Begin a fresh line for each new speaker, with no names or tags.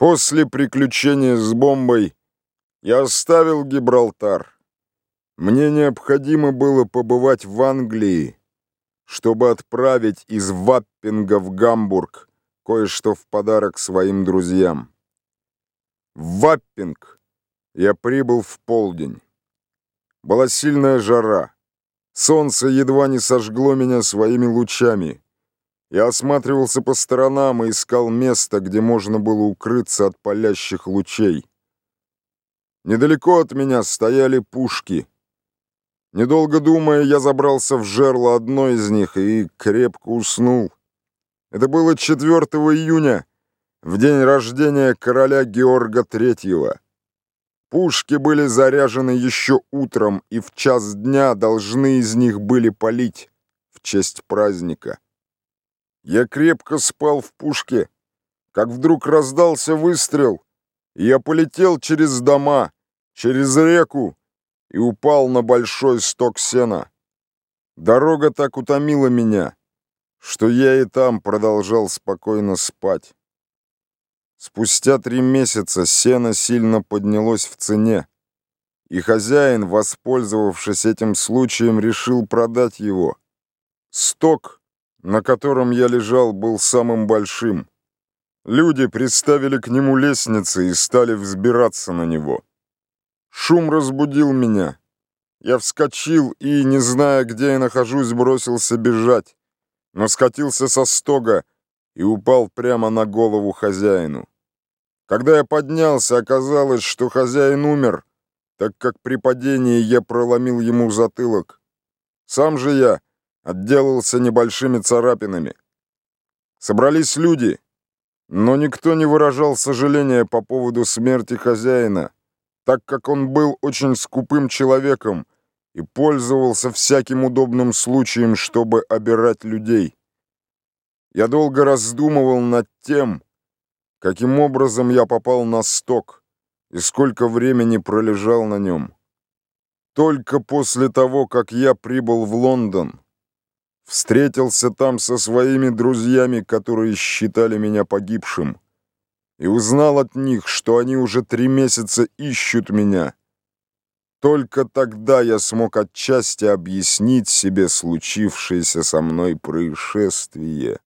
После приключения с бомбой я оставил Гибралтар. Мне необходимо было побывать в Англии, чтобы отправить из Ваппинга в Гамбург кое-что в подарок своим друзьям. В Ваппинг я прибыл в полдень. Была сильная жара. Солнце едва не сожгло меня своими лучами. Я осматривался по сторонам и искал место, где можно было укрыться от палящих лучей. Недалеко от меня стояли пушки. Недолго думая, я забрался в жерло одной из них и крепко уснул. Это было 4 июня, в день рождения короля Георга III. Пушки были заряжены еще утром, и в час дня должны из них были полить в честь праздника. Я крепко спал в пушке, как вдруг раздался выстрел, я полетел через дома, через реку и упал на большой сток сена. Дорога так утомила меня, что я и там продолжал спокойно спать. Спустя три месяца сено сильно поднялось в цене, и хозяин, воспользовавшись этим случаем, решил продать его. Сток — на котором я лежал, был самым большим. Люди приставили к нему лестницы и стали взбираться на него. Шум разбудил меня. Я вскочил и, не зная, где я нахожусь, бросился бежать, но скатился со стога и упал прямо на голову хозяину. Когда я поднялся, оказалось, что хозяин умер, так как при падении я проломил ему затылок. Сам же я отделался небольшими царапинами. Собрались люди, но никто не выражал сожаления по поводу смерти хозяина, так как он был очень скупым человеком и пользовался всяким удобным случаем, чтобы обирать людей. Я долго раздумывал над тем, каким образом я попал на сток и сколько времени пролежал на нем. Только после того, как я прибыл в Лондон, встретился там со своими друзьями, которые считали меня погибшим, и узнал от них, что они уже три месяца ищут меня. Только тогда я смог отчасти объяснить себе случившееся со мной происшествие.